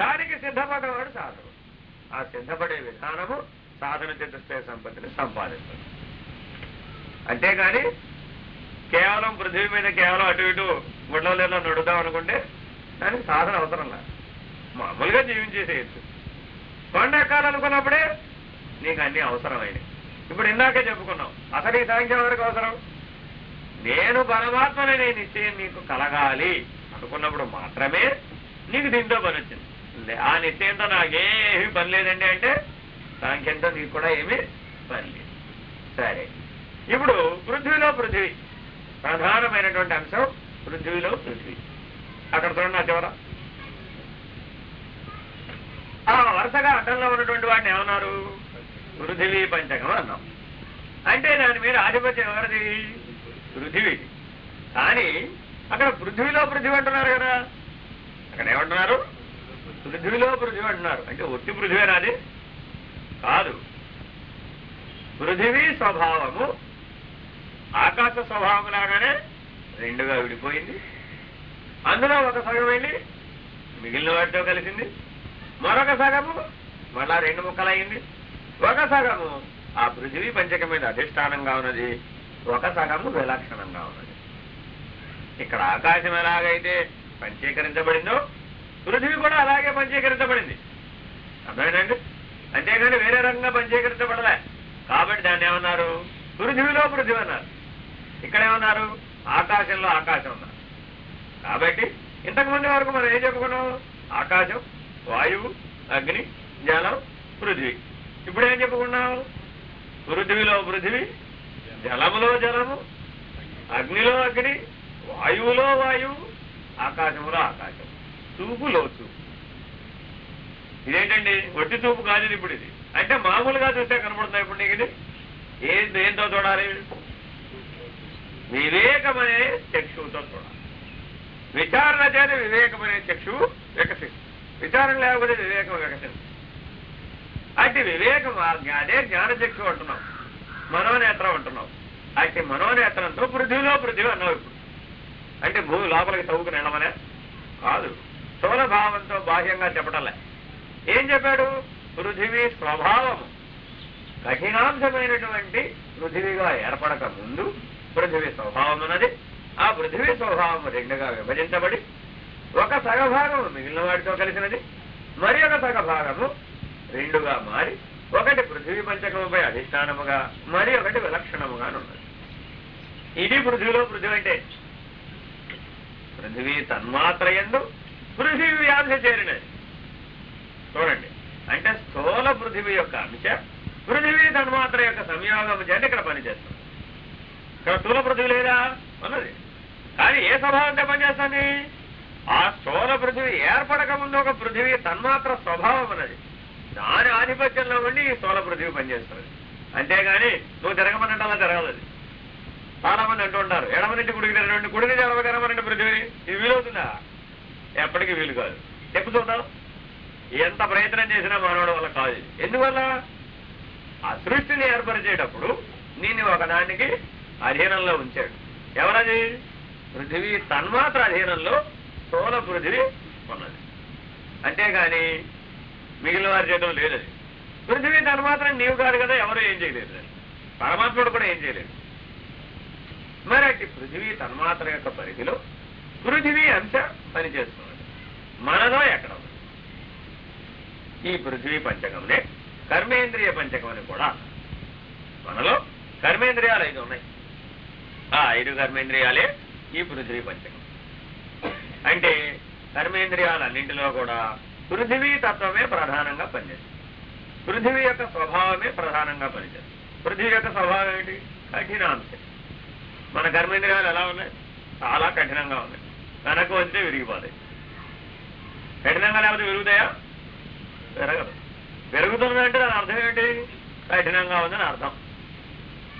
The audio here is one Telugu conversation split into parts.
దానికి సిద్ధపడ్డవాడు సాధన ఆ సిద్ధపడే విధానము సాధన చతుష్టయ సంపత్తిని సంపాదిస్తుంది. అంతేగాని కేవలం పృథివీ మీద కేవలం అటు ఇటు గుడ్డలేలో నడుద్దాం అనుకుంటే దానికి సాధన అవసరం లేదు. మామూలుగా జీవించేసేయచ్చు. కొండ ఎక్కాలనుకున్నప్పుడే నీకు అన్ని అవసరమైనవి ఇప్పుడు ఇందాకే చెప్పుకున్నాం అసలు ఈ సాంఖ్యం వరకు అవసరం? నేను పరమాత్మనే నేను నిశ్చయం నీకు కలగాలి అనుకున్నప్పుడు మాత్రమే నీకు దీంతో పని వచ్చింది ఆ నిశ్చయంతో నాకేమీ పని లేదండి అంటే సాంఖ్యంతో నీకు కూడా ఏమీ పని లేదు. సరే. ఇప్పుడు పృథ్వీలో పృథ్వీ. ప్రధానమైనటువంటి అంశం పృథ్వీలో పృథ్వీ. అక్కడ చూడండి నా చివర. ఆ వరుసగా అడ్డంలో ఉన్నటువంటి వాడిని ఏమన్నారు? పృథివీ పంచకం అన్నాం. అంటే దాని మీద ఆధిపత్యం ఎవరిది? పృథివీ. కానీ అక్కడ పృథ్వీలో పృథివీ అంటున్నారు కదా. అక్కడ ఏమంటున్నారు? పృథ్వీలో పృథివీ అంటున్నారు. అంటే ఒట్టి పృథివేనా అది కాదు. పృథివీ స్వభావము. ఆకాశ స్వభావం లాగానే రెండుగా విడిపోయింది. అందులో ఒక సగం వెళ్ళి మిగిలిన వాటితో కలిసింది. మరొక సగము మళ్ళా రెండు ముక్కలయ్యింది. ఒక సగము ఆ పృథివీ పంచకం మీద అధిష్టానంగా ఉన్నది. ఒక సగము విలక్షణంగా ఉన్నది. ఇక్కడ ఆకాశం ఎలాగైతే పంచీకరించబడిందో పృథివీ కూడా అలాగే పంచీకరించబడింది అర్థమైందండి? అంతేకాని వేరే రకంగా పంచీకరించబడలే కాబట్టి దాన్ని ఏమన్నారు? పృథివీలో పృథివీ అన్నారు. ఇక్కడ ఏమన్నారు? ఆకాశంలో ఆకాశం అన్నారు. కాబట్టి ఇంతకుముందు వరకు మనం ఏం చెప్పుకున్నాం? ఆకాశం వాయువు అగ్ని జలం పృథివీ. ఇప్పుడు ఏం చెప్పుకున్నాం? పృథివీలో పృథివీ జలములో జలము అగ్నిలో అగ్ని వాయువులో వాయువు ఆకాశములో ఆకాశం. చూపు లోతు. ఇదేంటండి? ఒట్టి చూపు కాదు ఇప్పుడు ఇది. అంటే మామూలుగా చూస్తే కనపడుతుంది ఇప్పుడు నీకు ఇది? ఏం దేంతో చూడాలి? వివేకమనే చక్షువుతో చూడాలి. విచారణ చేత వివేకమనే చక్షువు వికసిస్తుంది. విచారణ లేకపోతే వివేకం వికసిస్తుంది. అట్టి వివేకం అదే జ్ఞానచక్షు అంటున్నాం మనోనేత్రం అంటున్నాం అట్టి మనోనేత్రంతో పృథ్వీలో పృథ్వీ అన్నావు ఇప్పుడు. అంటే భూమి లోపలికి తవ్వుకుని వెళ్ళమనే? కాదు. స్థూలభావంతో బాహ్యంగా చెప్పటలే. ఏం చెప్పాడు? పృథివీ స్వభావము. కఠినాంశమైనటువంటి పృథివీగా ఏర్పడక ముందు పృథివీ స్వభావం ఉన్నది ఆ పృథివీ స్వభావం రెండుగా విభజించబడి ఒక సగభాగము మిగిలిన వాటితో కలిసినది. మరి ఒక సగభాగము రెండుగా మారి ఒకటి పృథివీ పంచకముపై అధిష్టానముగా మరి ఒకటి విలక్షణముగా ఉన్నది ఇది పృథివీలో పృథివీ అంటే పృథివీ తన్మాత్రయందు పృథివీ వ్యాధి చేరినది. చూడండి. అంటే స్థూల పృథివీ యొక్క అంశ పృథివీ తన్మాత్ర యొక్క సంయోగం చేత ఇక్కడ పనిచేస్తుంది. ఇక్కడ స్థూల పృథివీ లేదా? ఉన్నది. కానీ ఏ స్వభావంతో పనిచేస్తుంది? ఆ స్థూల పృథివీ ఏర్పడక ముందు ఒక పృథివీ తన్మాత్ర స్వభావం ఉన్నది. దాని ఆధిపత్యంలో ఉండి ఈ స్థూల పృథివీ పనిచేస్తుంది. అంతేగాని నువ్వు జరగమనంటే అలా జరగదు అది. చాలా మంది అంటూ ఉంటారు ఎడమ నుండి కుడికి తిరగండి కుడిని జరగగలమనండి పృథివీ? ఇది వీలవుతుందా? ఎప్పటికీ వీలు కాదు. చెప్పు చూద్దాం ఎంత ప్రయత్నం చేసినా మానవుడు వల్ల కాదు ఎందువల్ల? ఆ సృష్టిని ఏర్పరిచేటప్పుడు నిన్ను ఒకదానికి అధీనంలో ఉంచాడు. ఎవరది? పృథివీ తన్మాత్ర అధీనంలో స్థూల పృథివీ ఉన్నది. అంతేగాని మిగిలిన వారి చేయడం లేదది. పృథివీ తన్మాత్రం నీవు కాదు కదా ఎవరు ఏం చేయలేదు. పరమాత్ముడు కూడా ఏం చేయలేదు. మరి అట్టి పృథివీ తన్మాత్ర యొక్క పరిధిలో పృథివీ అంతా పనిచేస్తున్నది మనలో ఎక్కడ. ఉంది ఈ పృథివీ పంచకంనే కర్మేంద్రియ పంచకం అని కూడా మనలో కర్మేంద్రియాలు ఐదు ఉన్నాయి. ఆ ఐదు కర్మేంద్రియాలే ఈ పృథివీ పంచకం. అంటే కర్మేంద్రియాలన్నింటిలో కూడా పృథివీ తత్వమే ప్రధానంగా పనిచేస్తుంది. పృథివీ యొక్క స్వభావమే ప్రధానంగా పనిచేస్తుంది. పృథివీ యొక్క స్వభావం ఏంటి? కఠినాంశం. మన కర్మేంద్రియాలు ఎలా ఉన్నాయి? చాలా కఠినంగా ఉన్నాయి. వెనక వస్తే విరిగిపోతాయి. కఠినంగా లేకపోతే విరుగుతాయా? విరగదు. విరుగుతుందంటే దాని అర్థం ఏంటి? కఠినంగా ఉందని అర్థం.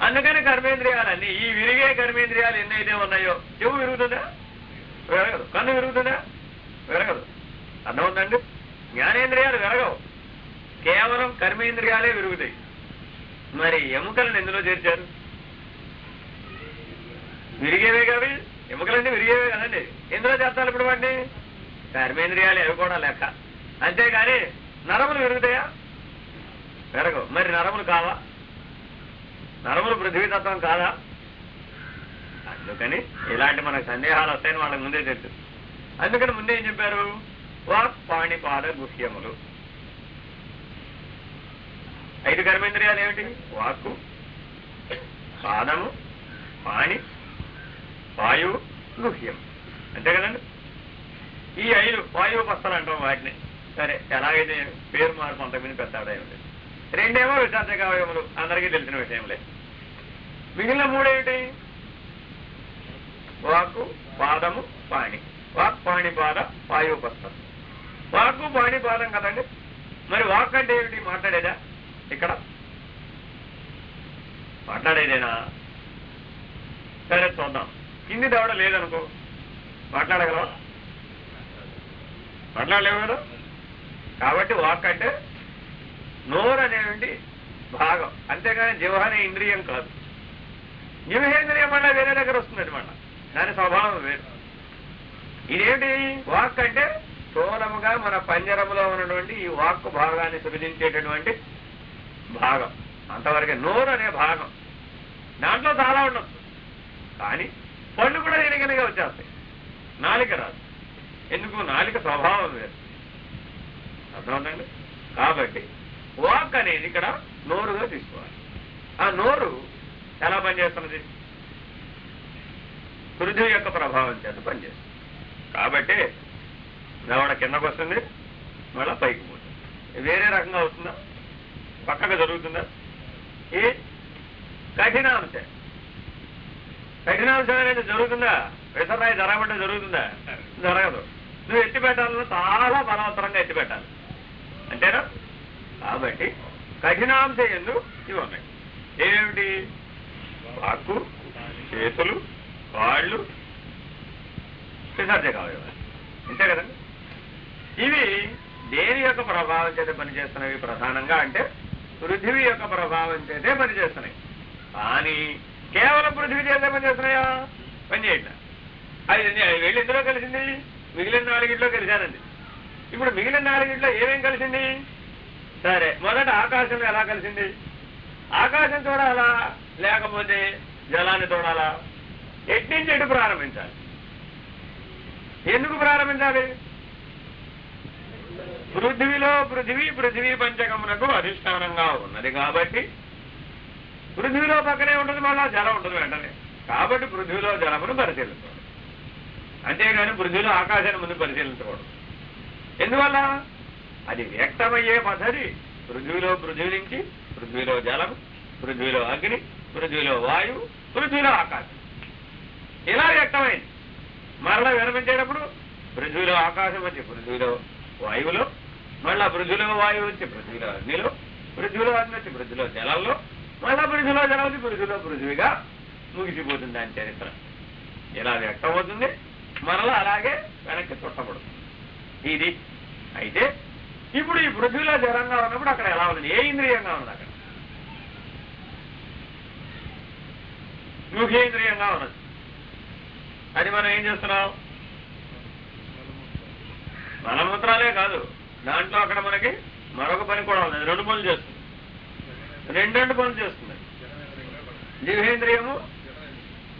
అందుకని కర్మేంద్రియాలన్నీ ఈ విరిగే కర్మేంద్రియాలు ఎన్నైతే ఉన్నాయో చెవు విరుగుతుందా? విరగదు. కన్ను విరుగుతుందా? విరగదు. అర్థమవుతుందండి జ్ఞానేంద్రియాలు విరగవు. కేవలం కర్మేంద్రియాలే విరుగుతాయి. మరి ఎముకలను ఎందులో చేర్చారు? విరిగేవే కావి? ఎముకలన్నీ విరిగేవే కదండి. ఎందులో చేస్తారు ఇప్పుడు వాడిని కర్మేంద్రియాలు అవి కూడా లెక్క. అంతేగాని నరములు పెరుగుతాయా? పెరగవు. మరి నరములు కావా? నరములు పృథ్వీతత్వం కాదా? అందుకని ఇలాంటి మనకు సందేహాలు వస్తాయని వాళ్ళకి ముందే తెలుసు. అందుకని ముందే ఏం చెప్పారు? వాక్ పాణిపాద గుహ్యములు. ఐదు కర్మేంద్రియాలు ఏమిటి? వాక్కు పాదము పాణి వాయువు గుహ్యం. అంతే కదండి? ఈ ఐదు వాయువు పస్తలు అంటాం వాటిని. సరే ఎలాగైతే పేరు మార్పు అంతకుమించి పెద్ద ఆదాయం లేదు. రెండేమో విశాంతకావయములు అందరికీ తెలిసిన విషయంలే మిగిలిన మూడేమిటి? వాకు పాదము పాణి. వాక్ పాణి పాద వాయువు పస్తం వాకు పాణి పాదం కదండి. మరి వాక్ అంటే ఏమిటి? మాట్లాడేదా? ఇక్కడ. మాట్లాడేదేనా? సరే చూద్దాం. కింది దవడ లేదనుకో. మాట్లాడగలవా? మాట్లాడలేవు కాబట్టి వాక్ అంటే నోరు అనేటువంటి భాగం. అంతేగాని జివ అనే ఇంద్రియం కాదు. జివహేంద్రియం మళ్ళీ వేరే దగ్గర వస్తుంది అనమాట దాని స్వభావం వేరు. ఇదేంటి వాక్ అంటే స్థూలముగా మన పంజరములో ఉన్నటువంటి ఈ వాక్ భాగాన్ని సృజించేటటువంటి భాగం. అంతవరకే నోరు అనే భాగం. దాంట్లో చాలా ఉండొచ్చు. కానీ పళ్ళు కూడా ఎనగనగా వచ్చేస్తాయి. నాలిక రాదు. ఎందుకు? నాలిక స్వభావం వేరు. అర్థమవుతండి కాబట్టి వాక్ అనేది ఇక్కడ నోరుగా తీసుకోవాలి. ఆ నోరు ఎలా పనిచేస్తున్నది? హృదయం యొక్క ప్రభావం చేత పనిచేస్తుంది. కాబట్టి దవడ కిందకు వస్తుంది మళ్ళీ పైకి పోతుంది. వేరే రకంగా అవుతుందా? పక్కగా జరుగుతుందా? ఏ? కఠినాంశ. కఠినాంశం అనేది జరుగుతుందా? విసరాయి జరగబట్టే జరుగుతుందా? జరగదు. నువ్వు ఎత్తి పెట్టాలన్నా చాలా బలవంతరంగా ఎత్తి పెట్టాలి. అంతేనా? కాబట్టి కఠినాంశ ఎందు ఇవి ఉన్నాయి. ఏమిటి వాక్కు చేతులు కాళ్ళు. విసర్జక అవయవాలు అంతే కదండి ఇవి దేని యొక్క ప్రభావం చేత పనిచేస్తున్నవి? ప్రధానంగా అంటే పృథివీ యొక్క ప్రభావం చేతే పనిచేస్తున్నాయి. కానీ కేవలం పృథివీ చేతే పనిచేస్తున్నాయా పనిచేయట్లా అది అది వెళ్ళి ఎందులో కలిసింది? మిగిలిన నాలుగింట్లో కలిశానండి ఇప్పుడు మిగిలిన నాలుగింట్లో ఏమేం కలిసింది? సరే మొదట ఆకాశం ఎలా కలిసింది? ఆకాశం చూడాలా? లేకపోతే జలాన్ని చూడాలా? ఎట్నుంచి ఎటు ప్రారంభించాలి? ఎందుకు ప్రారంభించాలి? పృథివిలో పృథివీ పృథివీ పంచకమునకు అధిష్టానంగా ఉన్నది కాబట్టి పృథివిలో పక్కనే ఉంటుంది మళ్ళా జలం ఉంటుంది వెంటనే. కాబట్టి పృథ్వీలో జలమును పరిశీలించకూడదు. అంతేగాని పృథ్వీలో ఆకాశాన్ని ముందు పరిశీలించకూడదు. ఎందువల్ల? అది వ్యక్తమయ్యే పద్ధతి. పృథ్వీలో పృథ్వీ నుంచి పృథ్వీలో జలం పృథ్వీలో అగ్ని పృథ్వీలో వాయువు పృథ్వీలో ఆకాశం. ఇలా వ్యక్తమైంది. మరలా విరమించేటప్పుడు పృథ్వీలో ఆకాశం వచ్చి పృథ్వీలో వాయువులో మళ్ళా పృథ్వీలో వాయువు వచ్చి పృథ్వీలో అగ్నిలో పృథ్వీలో అగ్ని వచ్చి పృథ్వీలో జలంలో మళ్ళా పృథ్వీలో జలం పురుషులో పృథివిగా ముగిసిపోతుంది దాని చరిత్ర. ఇలా వ్యక్తమవుతుంది? మనలో అలాగే వెనక్కి చుట్టబడుతుంది. ఇది. అయితే ఇప్పుడు ఈ పృథ్వీలో జలంగా ఉన్నప్పుడు అక్కడ ఎలా ఉంది? ఏ ఇంద్రియంగా ఉంది అక్కడ? ముఖేంద్రియంగా ఉన్నది. అది మనం ఏం చేస్తున్నాం? మలమూత్రాలే కాదు. దాంట్లో అక్కడ మనకి మరొక పని కూడా ఉంది రెండు పనులు చేస్తుంది రెండు రెండు పనులు చేస్తుంది. జీవేంద్రియము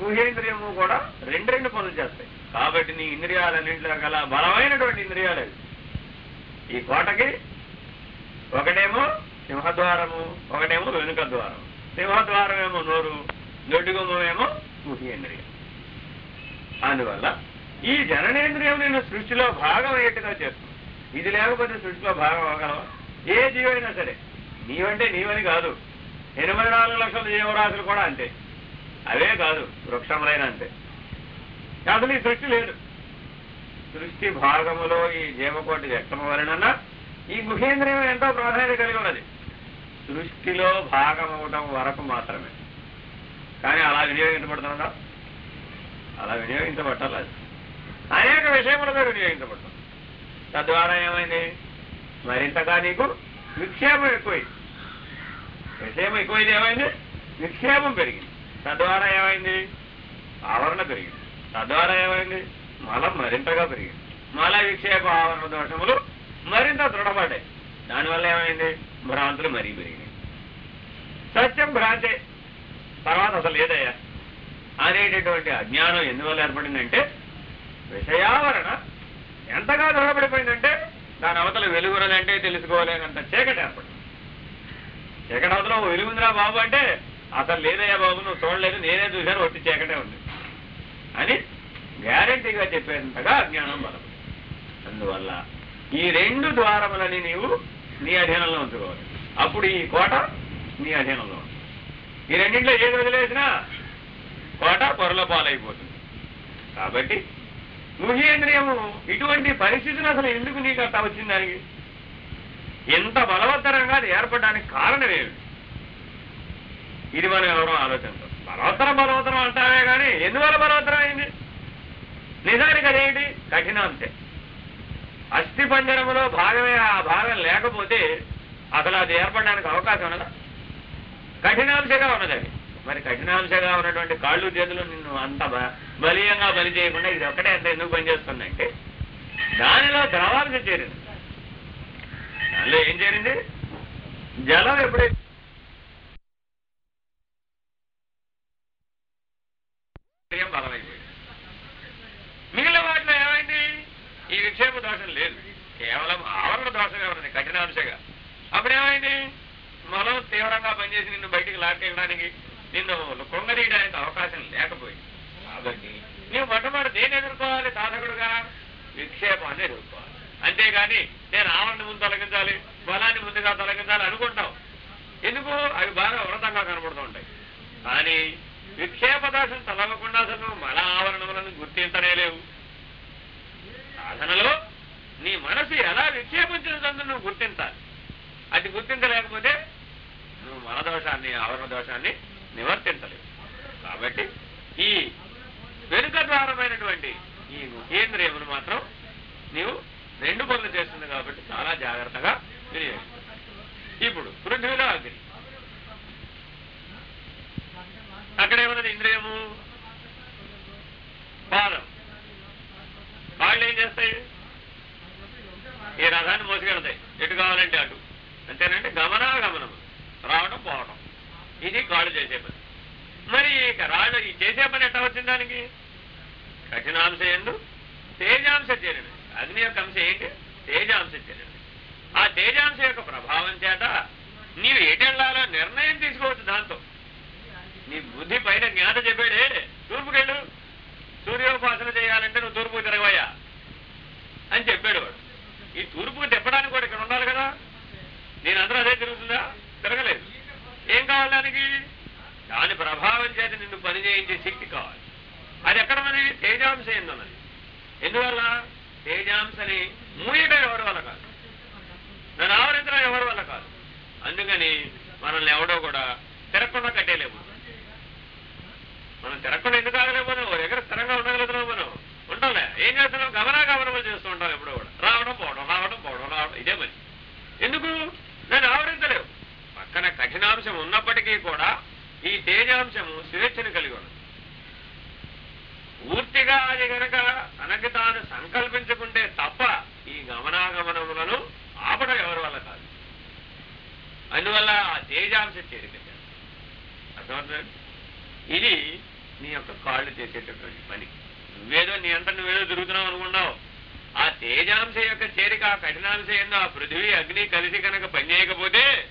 గుహేంద్రియము కూడా రెండు రెండు పనులు చేస్తాయి. కాబట్టి నీ ఇంద్రియాలన్నింటిలో గల బలమైనటువంటి ఇంద్రియాలు అవి. ఈ కోటకి ఒకటేమో సింహద్వారము ఒకటేమో వెనుక ద్వారం సింహద్వారం ఏమో నోరు దొడ్డుగుమ్మేమో గుహేంద్రియం అందువల్ల ఈ జననేంద్రియం నేను సృష్టిలో భాగం అయ్యేట్టుగా చేస్తుంది. ఇది లేకపోతే సృష్టిలో భాగం అవగలవా ఏ జీవైనా సరే. నీవంటే నీవని కాదు. ఎనభై నాలుగు లక్షల జీవరాశులు కూడా అంతే. అవే కాదు వృక్షములైన అంతే. అసలు ఈ సృష్టి లేదు. సృష్టి భాగములో ఈ జీవకోటి వ్యక్తము వలన ఈ గుహేంద్రియం ఎంతో ప్రాధాన్యత కలిగి ఉన్నది. సృష్టిలో భాగమవటం వరకు మాత్రమే. కానీ అలా వినియోగించబడుతున్నా అలా వినియోగించబట్టాలి అది అనేక విషయములతో వినియోగించబడుతుంది. తద్వారా ఏమైంది? మరింతగా నీకు విక్షేపం ఎక్కువైంది. విషయం ఎక్కువైంది ఏమైంది? నిక్షేపం పెరిగింది. తద్వారా ఏమైంది? ఆవరణ పెరిగింది. తద్వారా ఏమైంది? మలం మరింతగా పెరిగింది. మల విక్షేప ఆవరణ దోషములు మరింత దృఢపడ్డాయి. దానివల్ల ఏమైంది? భ్రాంతులు మరీ పెరిగినాయి. సత్యం భ్రాంతే. తర్వాత అసలు లేదయ్యా. అనేటటువంటి అజ్ఞానం ఎందువల్ల ఏర్పడిందంటే విషయావరణ ఎంతగా దృఢపడిపోయిందంటే దాని అవతల వెలుగురదంటే తెలుసుకోలేనంత చీకటి ఏర్పడింది. చీకటవతలో వెలుగుందిరా బాబు అంటే అసలు లేదయ్యా బాబు నువ్వు చూడలేదు నేనే చూశాను ఒట్టి చీకటే ఉంది. అని గ్యారంటీగా చెప్పేంతగా అజ్ఞానం బలం అందువల్ల ఈ రెండు ద్వారములని నీవు నీ అధీనంలో ఉంచుకోవాలి. అప్పుడు ఈ కోట నీ అధీనంలో ఉంటుంది ఈ రెండింటిలో ఏది వదిలేసినా కోట పొరల పాలైపోతుంది. కాబట్టి గుహేంద్రియము ఇటువంటి పరిస్థితులు అసలు ఎందుకు నీకు అట్ట వచ్చింది దానికి? ఎంత బలవత్తరంగా అది ఏర్పడడానికి కారణం ఏమిటి? ఇది మనం ఎవరో ఆలోచించాం బలవత్తరం బలవత్తరం అంటామే కానీ ఎందువల్ల బలవత్తరం అయింది? నిజానికి అదేంటి కఠినాంశే అస్థి పంజరములో భాగమే ఆ భాగం లేకపోతే అసలు అది ఏర్పడడానికి అవకాశం ఉన్నదా? కఠినాంశగా ఉన్నది అది. మరి కఠినాంశగా ఉన్నటువంటి కాళ్ళు చేతులు నిన్ను అంత బ- బలీయంగా బలి చేయకుండా ఇది ఒక్కటే ఎంత ఎందుకు పనిచేస్తుందంటే దానిలో ద్రవాంశ చేరింది. దానిలో ఏం చేయండి జలం ఎప్పుడైతే బలమైపోయింది. మిగిలిన వాటిలో ఏమైంది? ఈ విక్షేప దోషం లేదు. కేవలం ఆవరణ దోషమే ఉన్నది కఠినాంశగా. అప్పుడు ఏమైంది? మలం తీవ్రంగా పనిచేసి నిన్ను బయటికి లాక్కెళ్ళడానికి నిన్ను కొంగదీయడానికి అవకాశం లేకపోయింది. కాబట్టి నీవు మొట్టమొదటి దేని ఎదుర్కోవాలి సాధకుడుగా? విక్షేపాన్ని ఎదుర్కోవాలి. అంతేగాని నేను ఆవరణ ముందు తొలగించాలి బలాన్ని ముందుగా తొలగించాలి అనుకుంటావు. ఎందుకు? అవి బాగా వ్రతంగా కనబడుతూ ఉంటాయి. కానీ విక్షేప దోషం తొలగకుండా అసలు మన ఆవరణములను గుర్తించనే లేవు. సాధనలో నీ మనసు ఎలా విక్షేపించినదందు నువ్వు గుర్తించాలి. అది గుర్తించలేకపోతే నువ్వు మన దోషాన్ని ఆవరణ దోషాన్ని నివర్తించలేవు. కాబట్టి ఈ వెనుక ద్వారమైనటువంటి ఈ ముఖేంద్రియమును మాత్రం నీవు రెండు పనులు చేస్తుంది కాబట్టి చాలా జాగ్రత్తగా వినియోగిస్తుంది ఇప్పుడు పృథ్వీలో అగ్ని అక్కడేమున్నది ఇంద్రియము పాదం కాళ్ళు ఏం చేస్తాయి? ఈ రథాన్ని మోసుకెళ్తాయి ఎటు కావాలంటే అటు. అంతేనంటే గమనాగమనము రావడం పోవడం. ఇది కాళ్ళు చేసే పని. మరి ఇక రాళ్ళు ఈ చేసే పని ఎట్లా వచ్చింది దానికి? కఠినాంశ ఎందు తేజాంశ చేరినది. అగ్ని యొక్క అంశం ఏంటి? తేజాంశ చర్యలు ఆ తేజాంశ యొక్క ప్రభావం చేత నీవు ఎటెళ్ళాలో నిర్ణయం తీసుకోవచ్చు దాంతో. నీ బుద్ధి పైన జ్ఞాత చెప్పి తూర్పుకెళ్ళు సూర్యోపాసన చేయాలంటే నువ్వు తూర్పుకు తిరగవయ్యా అని చెప్పాడు వాడు ఈ తూర్పుకు తిప్పడానికి కూడా ఇక్కడ ఉండాలి కదా నేను అందరూ అదే తిరుగుతుందా తిరగలేదు ఏం కావాలి దానికి దాని ప్రభావం చేత నిన్ను పని చేయించే శక్తి కావాలి అది ఎక్కడ ఉన్నది తేజాంశ ఎందున్నది ఎందువల్ల తేజాంశని మూయడం ఎవరి వల్ల కాదు నన్ను ఆవరించడం ఎవరి వల్ల కాదు అందుకని మనల్ని ఎవడో కూడా తిరగకుండా కట్టేలేము మనం తిరగకుండా ఎందుకు ఆగలేకపోతే ఓ దగ్గర స్థిరంగా ఉండగలుగుతున్నాం మనం ఉంటాంలే ఏం చేస్తున్నాం గమనాగమనములు చేస్తూ ఉంటాం ఎప్పుడో కూడా రావడం పోవడం రావడం పోవడం రావడం ఇదే పని ఎందుకు నన్ను ఆవరించలేవు పక్కన కఠినాంశం ఉన్నప్పటికీ కూడా ఈ తేజాంశము స్వేచ్ఛను కలిగి ఉన్నది పూర్తిగా అది గనక తనకి తాను సంకల్పించుకుంటే తప్ప ఈ గమనాగమనములను ఆపడం ఎవరి వల్ల కాదు అందువల్ల ఆ చేరిపెట్టారు అర్థమవుతుంది? ఇది నీ యొక్క కాళ్ళు చేసేటటువంటి పని. నువ్వేదో నీ అంత నువ్వేదో తిరుగుతున్నావు అనుకున్నావు ఆ తేజాంశ యొక్క చేరిక ఆ కఠినాంశ ఏందో ఆ పృథివీ అగ్ని కలిసి కనుక పనిచేయకపోతే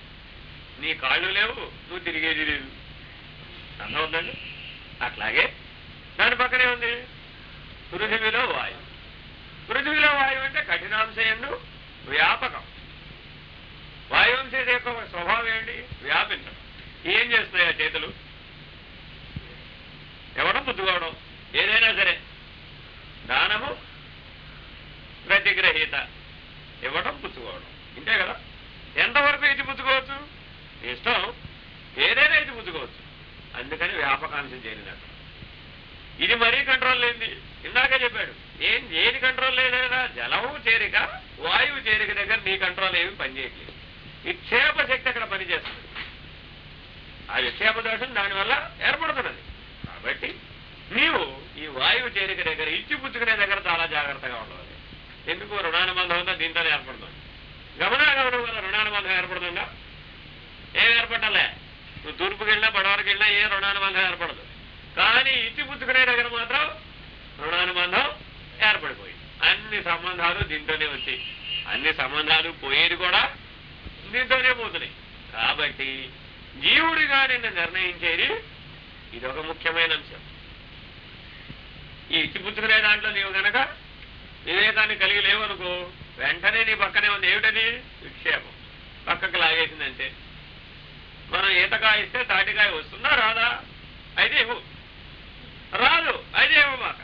నీ కాళ్ళు లేవు నువ్వు తిరిగేది లేదు. అర్థమవుతుందండి అట్లాగే దాని పక్కనే ఉంది. పృథివీలో వాయువు. పృథివీలో వాయువు అంటే కఠినాంశ ఎందు వ్యాపక వాయువంశ యొక్క స్వభావం ఏంటి వ్యాపించడం. ఏం చేస్తాయి ఆ చేతులు? ఎవడం పుద్దుకోవడం ఏదైనా సరే. దానము ప్రతిగ్రహీత. ఇవ్వడం పుచ్చుకోవడం ఇంతే కదా? ఎంతవరకు ఇది పుచ్చుకోవచ్చు ఇష్టం. ఏదైనా ఇది పుచ్చుకోవచ్చు అందుకని వ్యాపకాంశం చేరినట్టు. ఇది మరీ కంట్రోల్ లేనిది. ఇందాక చెప్పాడు. ఏం ఏది కంట్రోల్ లేదైనా జలము చేరిక వాయువు చేరిక దగ్గర నీ కంట్రోల్ ఏమి పనిచేయట్లేదు. నిక్షేప శక్తి అక్కడ పనిచేస్తుంది. ఆ నిక్షేప దోషం దానివల్ల ఏర్పడుతున్నది. కాబట్టి నీవు ఈ వాయువు చేరిక దగ్గర ఇచ్చి పుచ్చుకునే దగ్గర చాలా జాగ్రత్తగా ఉండాలి. ఎందుకు? రుణానుబంధం ఉందా దీంతోనే ఏర్పడుతుంది. గమనాగమనం వల్ల రుణానుబంధం ఏర్పడుతుందా? ఏం ఏర్పడలే. నువ్వు తూర్పుకి వెళ్ళినా పడవరకు వెళ్ళినా ఏ రుణానుబంధం ఏర్పడదు. కానీ ఇచ్చి పుచ్చుకునే దగ్గర మాత్రం రుణానుబంధం ఏర్పడిపోయింది. అన్ని సంబంధాలు దీంతోనే వచ్చాయి. అన్ని సంబంధాలు పోయేది కూడా దీంతోనే పోతున్నాయి. కాబట్టి జీవుడిగా నిన్ను నిర్ణయించేది ఇది ఒక ముఖ్యమైన అంశం. ఈ ఇచ్చిపుచ్చుకునే దాంట్లో నీవు గనక వివేకాన్ని కలిగి లేవనుకో వెంటనే నీ పక్కనే ఉంది. ఏమిటది? విక్షేపం. పక్కకు లాగేసిందంటే. మనం ఈతకాయ ఇస్తే తాటికాయ వస్తుందా? రాదా? అయితే ఇవ్వు. రాదు. అయితే ఇవ్వమాక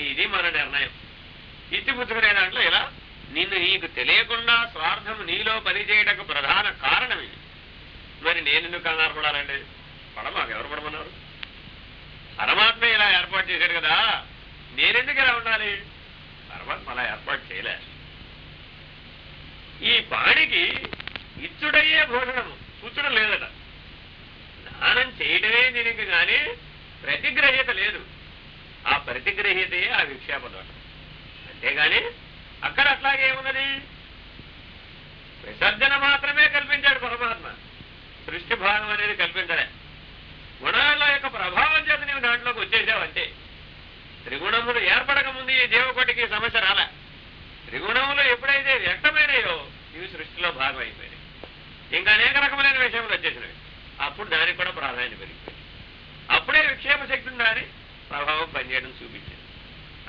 ఇది మన నిర్ణయం. ఇచ్చిపుచ్చుకునే దాంట్లో ఇలా నిన్ను నీకు తెలియకుండా స్వార్థం నీలో పనిచేయటకు ప్రధాన కారణం ఇది. మరి నేను ఎందుకు కంగారు పడాలండి? పడమాకు ఎవరు పడమన్నారు? పరమాత్మ ఇలా ఏర్పాటు చేశాడు కదా నేనెందుకు ఇలా ఉండాలి? పరమాత్మ అలా ఏర్పాటు చేయలే. ఈ బాణికి ఇచ్చుడయ్యే భోజనము కూర్చుడం లేదట. దానం చేయడమే దీనికి కానీ ప్రతిగ్రహీత లేదు. ఆ ప్రతిగ్రహీతయే ఆ విక్షేపదోషం అంతేగాని అక్కడ అట్లాగే ఉన్నది. విసర్జన మాత్రమే కల్పించాడు పరమాత్మ సృష్టి భాగం అనేది కల్పించలే గుణాల యొక్క ప్రభావం చేత నీవు దాంట్లోకి వచ్చేసావంటే త్రిగుణములు ఏర్పడక ముందు ఈ జీవకోటికి ఈ సమస్య రాలే త్రిగుణములు ఎప్పుడైతే వ్యక్తమైనాయో ఇవి సృష్టిలో భాగం అయిపోయినాయి ఇంకా అనేక రకమైన విషయములు వచ్చేసినవి అప్పుడు దానికి కూడా ప్రాధాన్యత పెరిగిపోయింది అప్పుడే విక్షేప శక్తిని దాని ప్రభావం పనిచేయడం చూపించింది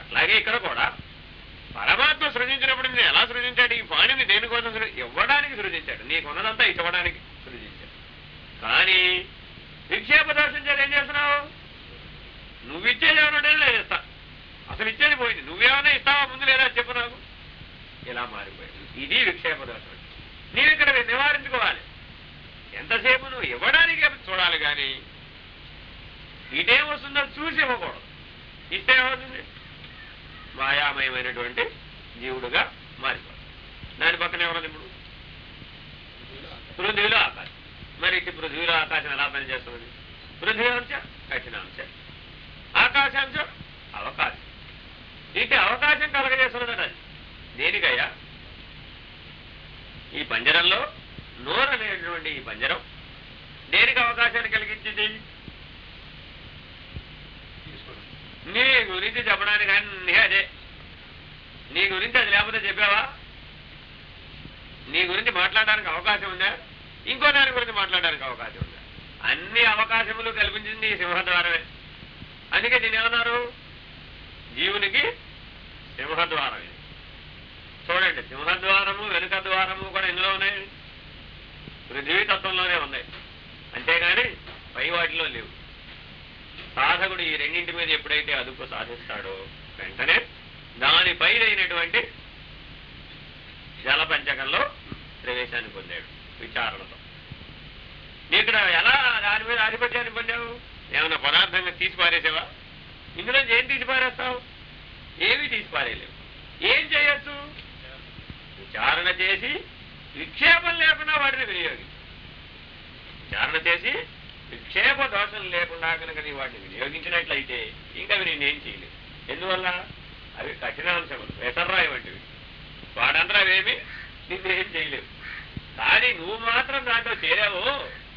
అట్లాగే ఇక్కడ కూడా పరమాత్మ సృజించినప్పుడు నేను ఎలా సృజించాడు ఈ పాణిని దేనికోసం సృ- ఇవ్వడానికి సృజించాడు నీకున్నదంతా ఇవ్వడానికి సృజించాడు కానీ విక్షేప దోషం చేత ఏం చేస్తున్నావు నువ్వు ఇచ్చేది ఏమన్నా నేను ఇస్తా అసలు ఇచ్చేది పోయింది నువ్వేమన్నా ఇస్తావా ముందు లేదా చెప్పు నాకు ఇలా మారిపోయింది ఇది విక్షేప దోషం అంటే. నీవు ఇక్కడ నివారించుకోవాలి ఎంతసేపు నువ్వు ఇవ్వడానికి చూడాలి కానీ ఇదేం వస్తుందో చూసి ఇవ్వకూడదు ఇస్తే అవుతుంది మాయామయమైనటువంటి జీవుడుగా మారిపోతుంది దాని పక్కన ఎవరది ఇప్పుడు పృథ్వీలో ఆకాశం. మరి ఇటు పృథ్వీలో ఆకాశం ఎలా పనిచేస్తుంది? పృథ్వీ అంశ కఠినాంశ. ఆకాశాంశం అవకాశం. ఇటు అవకాశం కలగజేస్తున్నదట అది. దేనికయ్యా? ఈ పంజరంలో నోరు అనేటువంటి ఈ పంజరం దేనికి అవకాశాన్ని కలిగించింది? నీ గురించి చెప్పడానికి అన్నీ అదే. నీ గురించి అది లేకపోతే చెప్పావా? నీ గురించి మాట్లాడడానికి అవకాశం ఉందా? ఇంకో దాని గురించి మాట్లాడడానికి అవకాశం ఉందా? అన్ని అవకాశములు కల్పించింది ఈ సింహద్వారమే. అందుకే దీని ఏమన్నారు? జీవునికి సింహద్వారం ఇది చూడండి సింహద్వారము వెనుక ద్వారము కూడా ఎందులో ఉన్నాయి? పృథ్వీతత్వంలోనే ఉన్నాయి. అంతేగాని పై వాటిలో లేవు. సాధకుడు ఈ రెండింటి మీద ఎప్పుడైతే అదుపు సాధిస్తాడో వెంటనే దాని పైనటువంటి జల ప్రవేశాన్ని పొందాడు విచారణతో. ఇక్కడ ఎలా దాని మీద ఆధిపత్యాన్ని పొందావు? ఏమైనా పదార్థంగా తీసి పారేసావా ఇందులో ఏం తీసి పారేస్తావు ఏమీ తీసి పారేయలేవు ఏం చేయొచ్చు? విచారణ చేసి విక్షేపం లేకుండా వాటిని వినియోగించు. విచారణ చేసి విక్షేప దోషం లేకుండా కనుక నీ వాటిని వినియోగించినట్లయితే ఇంకా అవి నేనేం చేయలేదు ఎందువల్ల? అవి కఠినాంశములు వెసర్రాయి వంటివి. వాడంతా అవేమి నిన్నేం చేయలేవు. కానీ నువ్వు మాత్రం దాంట్లో చేరావు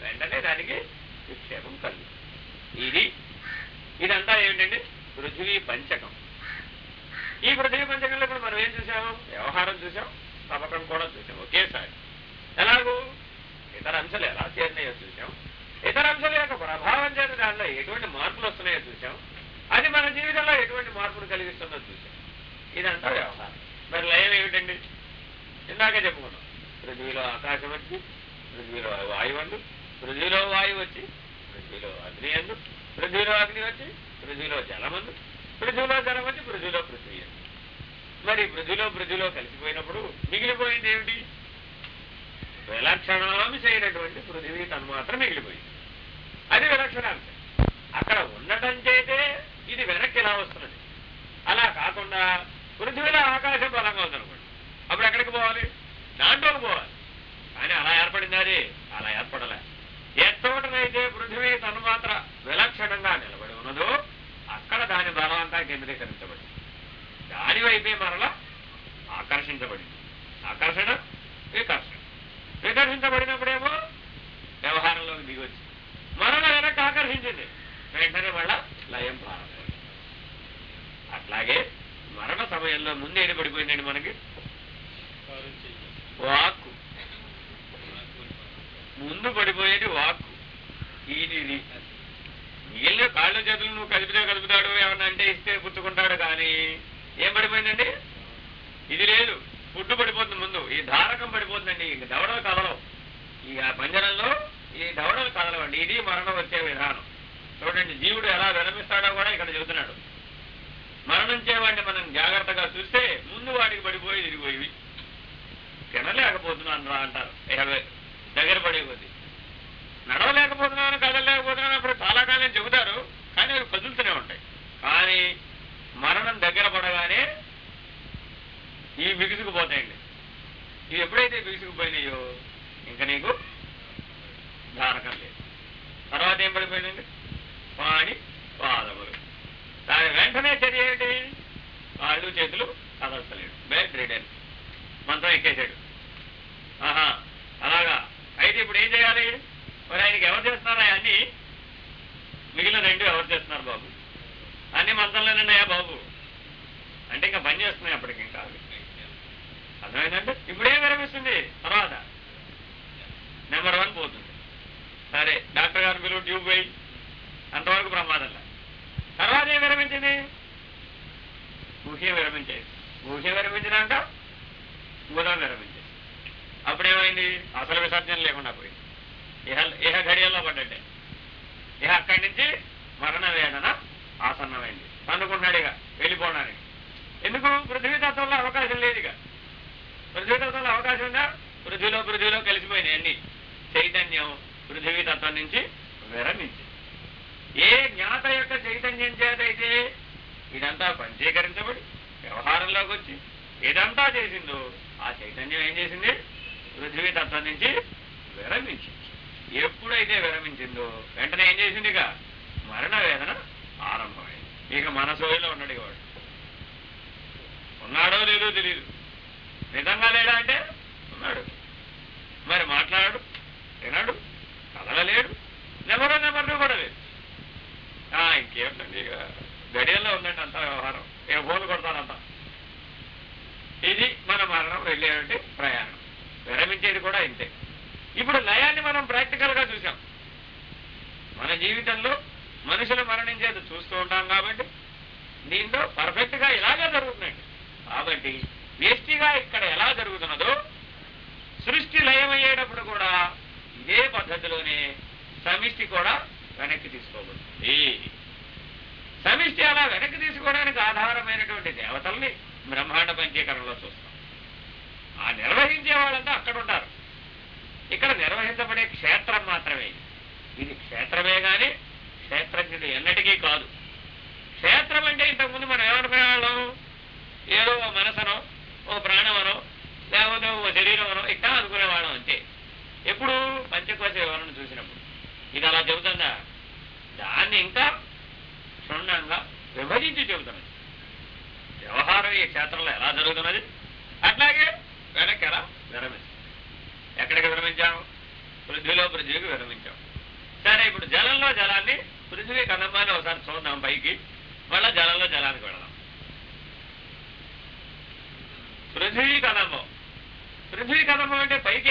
వెంటనే దానికి విక్షేపం కలుగు. ఇది ఇదంతా ఏమిటండి? పృథ్వీ పంచకం. ఈ పృథ్వీ పంచకంలో ఇప్పుడు మనం ఏం చూసాము వ్యవహారం చూసాం తపకం కూడా చూసాం ఒకేసారి. ఎలాగూ? ఇతర అంశాలు ఎలా చేరినాయో చూసాం ఇతర అంశాల యొక్క ప్రభావం చేత దానిలో ఎటువంటి మార్పులు వస్తున్నాయో చూసాం అది మన జీవితంలో ఎటువంటి మార్పులు కలిగిస్తుందో చూసాం ఇదంతా వ్యవహారం. మరి లయం ఏమిటండి? ఇందాక చెప్పుకున్నాం. పృథ్వీలో ఆకాశం వచ్చి పృథ్వీలో వాయువు అందు పృథ్వీలో వాయువు వచ్చి పృథ్వీలో అగ్ని అందు పృథ్వీలో అగ్ని వచ్చి పృథ్వీలో జలమందు పృథ్వీలో జలం వచ్చి పృథ్వీలో పృథ్వీ అందు. మరి పృథ్వీలో పృథ్వీలో కలిసిపోయినప్పుడు మిగిలిపోయింది ఏమిటి? విలక్షణాంశ అయినటువంటి పృథివీ తన్మాత్రం మిగిలిపోయింది. అది విలక్షణాంశం అక్కడ ఉండటం చేతే ఇది వెనక్కి ఇలా వస్తున్నది. అలా కాకుండా పృథ్వీలో ఆకాశం బలంగా ఉందనుకోండి అప్పుడు ఎక్కడికి పోవాలి దాంట్లోకి పోవాలి కానీ అలా ఏర్పడింది అది అలా ఏర్పడలే ఎచ్చోటనైతే పృథివీ తన్మాత్ర విలక్షణంగా నిలబడి ఉన్నదో అక్కడ దాని బలం అంతా కేంద్రీకరించబడింది దాని వైపే మరలా ఆకర్షించబడింది ఆకర్షణ వికర్షణ వికర్షించబడినప్పుడేమో వ్యవహారంలోకి దిగొచ్చు మరల వెనక ఆకర్షించ ఆకర్షించింది వెంటనే మళ్ళా లయం ప్రారంభమైంది అట్లాగే మరణ సమయంలో ముందు ఏది పడిపోయిందండి మనకి వాక్కు ముందు పడిపోయేది వాక్కు ఇది ఇది మిగిలిన కాళ్ళ చేతులు నువ్వు కదిపితే కదుపుతాడు ఏమన్నా అంటే ఇస్తే పుచ్చుకుంటాడు కానీ ఏం పడిపోయిందండి ఇది లేదు ఫుడ్ పడిపోతుంది ముందు ఈ ధారకం పడిపోతుందండి ఇంక దవడలు కదలవు ఈ ఆ పంజరంలో ఈ దవడలు కదలవండి ఇది మరణం వచ్చే విధానం చూడండి జీవుడు ఎలా విరమిస్తాడో కూడా ఇక్కడ చెబుతున్నాడు. మరణించేవాడిని మనం జాగ్రత్తగా చూస్తే ముందు వాడికి పడిపోయి తిరిగిపోయి తినలేకపోతున్నాను రా అంటారు. దగ్గర పడిపోతుంది నడవలేకపోతున్నాను కదలలేకపోతున్నాను అప్పుడు చాలా కాలం చెబుతారు. కానీ అవి కదులుతూనే ఉంటాయి. కానీ మరణం దగ్గర పడగానే ఇవి బిగుసుకుపోతాయండి. ఇవి ఎప్పుడైతే బిగుసుకుపోయినాయో ఇంకా నీకు ధారకం లేదు. తర్వాత ఏం పడిపోయిందండి? వాడి పాదములు. దాని వెంటనే చర్య ఏమిటి? కాళ్ళు చేతులు కదలతలేడు బెడ్ రిడెన్ మంత్రం ఎక్కేశాడు. ఆహా అలాగా. అయితే ఇప్పుడు ఏం చేయాలి? మరి ఆయనకి ఎవరు చేస్తున్నారా అన్ని? మిగిలిన రెండు ఎవరు చేస్తున్నారు బాబు? అన్ని మంత్రంలోనున్నాయా బాబు? అంటే ఇంకా పని చేస్తున్నాయి అప్పటికి ఇంకా. అర్థమైందంటే ఇప్పుడేం విరమిస్తుంది? తర్వాత. నెంబర్ వన్ పోతుంది. సరే డాక్టర్ గారు మీరు ట్యూబ్ వేయి. అంతవరకు ప్రమాదం తర్వాత ఏం విరమించింది? ఊహ్య విరమించేది. ఊహ్య విరమించినాక గుదం విరమించేది. అప్పుడేమైంది? అసలు విసర్జన లేకుండా పోయింది. ఇహ ఇహ ఘడియల్లో పడ్డట్టే. ఇహ అక్కడి నుంచి మరణ వేదన ఆసన్నమైంది. అనుకున్నాడు ఇక వెళ్ళిపోవడానికి. ఎందుకు? పృథ్వీతత్వంలో అవకాశం లేదు ఇక పృథ్వీ తత్వంలో అవకాశం ఉందా? పృథ్వీలో పృథ్వీలో కలిసిపోయినాయి అన్ని. చైతన్యం పృథ్వీతత్వం నుంచి విరమించింది. ఏ జ్ఞాత యొక్క చైతన్యం చేతైతే ఇదంతా పంచీకరించబడి వ్యవహారంలోకి వచ్చి ఇదంతా చేసిందో ఆ చైతన్యం ఏం చేసింది? పృథ్వీ తత్వం నుంచి విరమించింది. ఎప్పుడైతే విరమించిందో వెంటనే ఏం చేసింది ఇక మరణ వేదన ఆరంభమైంది. ఇక మనసోయిలో ఉన్నాడు వాడు ఉన్నాడో లేదో తెలియదు నిజంగా లేడా అంటే ఉన్నాడు. మరి మాట్లాడు తినడు కదలలేడు నెమరు నెమరు కూడా లేదు. ఇంకేమిటండి గడియల్లో ఉందండి అంత వ్యవహారం. నేను ఫోన్ కొడతానంతా. ఇది మన మరణం వెళ్ళేటువంటి ప్రయాణం. విరమించేది కూడా ఇంతే. ఇప్పుడు లయాన్ని మనం ప్రాక్టికల్గా చూసాం మన జీవితంలో మనుషులు మరణించేది చూస్తూ ఉంటాం కాబట్టి దీంట్లో పర్ఫెక్ట్గా ఇలాగే జరుగుతుందండి. కాబట్టి వేస్టిగా ఇక్కడ ఎలా జరుగుతున్నదో సృష్టి లయమయ్యేటప్పుడు కూడా ఇదే పద్ధతిలోనే సమిష్టి కూడా వెనక్కి తీసుకోబడుతుంది సమిష్టి అలా వెనక్కి తీసుకోవడానికి ఆధారమైనటువంటి దేవతల్ని బ్రహ్మాండ పంచీకరణలో చూస్తాం. ఆ నిర్వహించే వాళ్ళంతా అక్కడ ఉంటారు. ఇక్కడ నిర్వహించబడే క్షేత్రం మాత్రమే. ఇది. క్షేత్రమే గాని క్షేత్రజ్ఞుడు ఎన్నటికీ కాదు. క్షేత్రం అంటే ఇంతకుముందు మనం ఏమనుకునేవాళ్ళం? ఏదో ఓ మనసనో ఓ ప్రాణమనో లేకపోతే ఓ శరీరమనో ఇట్లా అనుకునేవాళ్ళం అంతే. ఎప్పుడు పంచకోశ వివరణ చూసినప్పుడు. ఇది అలా చెబుతుందా దాన్ని ఇంకా క్షుణ్ణంగా విభజించి చెబుతున్నది. వ్యవహారం ఈ క్షేత్రంలో ఎలా జరుగుతున్నది? అట్లాగే వెనక్కి ఎలా విరమించాం? ఎక్కడికి విరమించాం? పృథ్వీలో పృథ్వీకి విరమించాం. సరే ఇప్పుడు జలంలో జలాన్ని పృథ్వీ కదమ్మాన్ని ఒకసారి చూద్దాం పైకి. మళ్ళీ జలంలో జలానికి వెళదాం. పృథ్వీ కదమ్మం పృథ్వీ కదమ్మం అంటే పైకి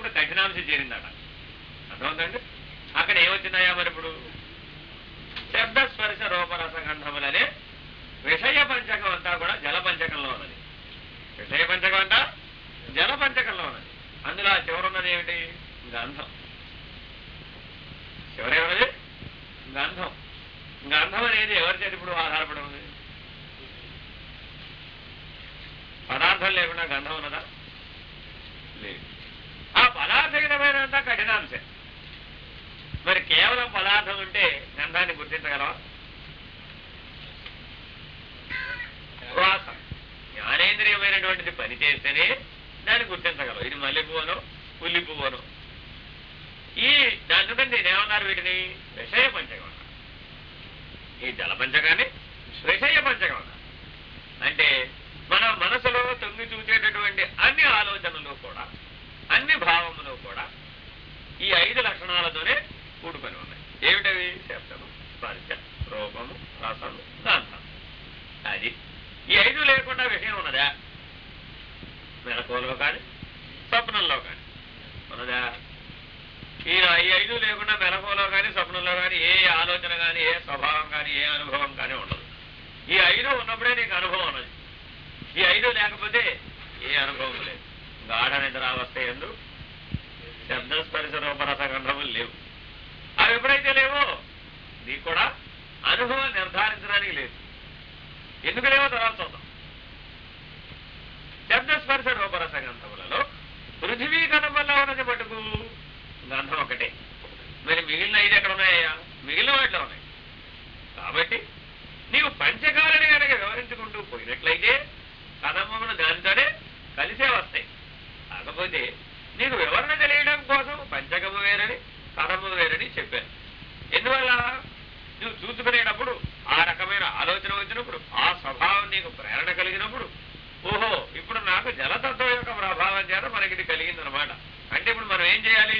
ఇప్పుడు కఠినాంశ చేరిందట. అర్థమవుతుందండి? అక్కడ ఏమొచ్చినాయా మరి ఇప్పుడు? శబ్ద స్పర్శ రూపరసగంధములనే విషయ పంచకం అంతా కూడా జల పంచకంలో ఉన్నది. విషయ పంచకం అంట జల పంచకంలో ఉన్నది. అందులో చివరున్నది ఏమిటి? గంధం. చివరేమన్నది? గంధం. గంధం అనేది ఎవరి చేతి ఇప్పుడు ఆధారపడి ఉంది పదార్థం లేకుండా గంధం ఉన్నదా? లేదు. ఆ పదార్థహితమైనంత కఠినాంశం. మరి కేవలం పదార్థం ఉంటే గంధాన్ని గుర్తించగలవా? వాసన జ్ఞానేంద్రియమైనటువంటిది పని చేస్తేనే దాన్ని గుర్తించగలవు. ఇది మల్లె పువ్వను ఉల్లి పువ్వను ఈ దానికంటే నేనేమన్నారు వీటిని విషయ పంచకం. ఈ జల పంచకాన్ని విషయ పంచకం. అంటే మన మనసులో తొంగి చూసేటటువంటి అన్ని ఆలోచనలు కూడా అన్ని భావములు కూడా ఈ ఐదు లక్షణాలతోనే కూడుకొని ఉన్నాయి. ఏమిటవి? శబ్దము స్పర్శ రూపము రసము గంధం అది. ఈ ఐదు లేకుండా విషయం ఉన్నదా? మెలకువలో కానీ స్వప్నంలో కానీ ఉన్నదా? ఈ ఈ ఐదు లేకుండా మెలకువలో కానీ స్వప్నంలో కానీ ఏ ఆలోచన కానీ ఏ స్వభావం కానీ ఏ అనుభవం కానీ ఉండదు. ఈ ఐదు ఉన్నప్పుడే నీకు అనుభవం ఉన్నది. ఈ ఐదు లేకపోతే ఏ అనుభవం లేదు. గాఢ నిద్రావస్థ ఎందు? శబ్దస్పరిశ రూపరస గంధములు లేవు. అవి ఎప్పుడైతే లేవో నీకు కూడా అనుభవం నిర్ధారించడానికి లేదు. ఎందుకు లేవో తర్వాత చూద్దాం. శబ్దస్పర్శ రూపరస గంధములలో పృథివీ గణం వల్ల ఉన్నది మటుకు గంధం ఒకటే. మరి మిగిలిన ఐదు ఎక్కడ ఉన్నాయా మిగిలిన వాటిలో ఉన్నాయి కాబట్టి నీవు పంచకాలని కనుక వివరించుకుంటూ పోయినట్లయితే కథమ్మను దానితోనే కలిసే వస్తాయి కాకపోతే నీకు వివరణ తెలియడం కోసం పంచకము వేరని కథము వేరని చెప్పాను ఎందువల్ల? నువ్వు చూసుకునేటప్పుడు ఆ రకమైన ఆలోచన వచ్చినప్పుడు ఆ స్వభావం నీకు ప్రేరణ కలిగినప్పుడు ఓహో ఇప్పుడు నాకు జలతత్వం యొక్క ప్రభావం చేత మనకి ఇది కలిగిందనమాట అంటే ఇప్పుడు మనం ఏం చేయాలి?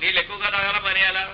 నీళ్ళు ఎక్కువగా తాగాల మనేయాలా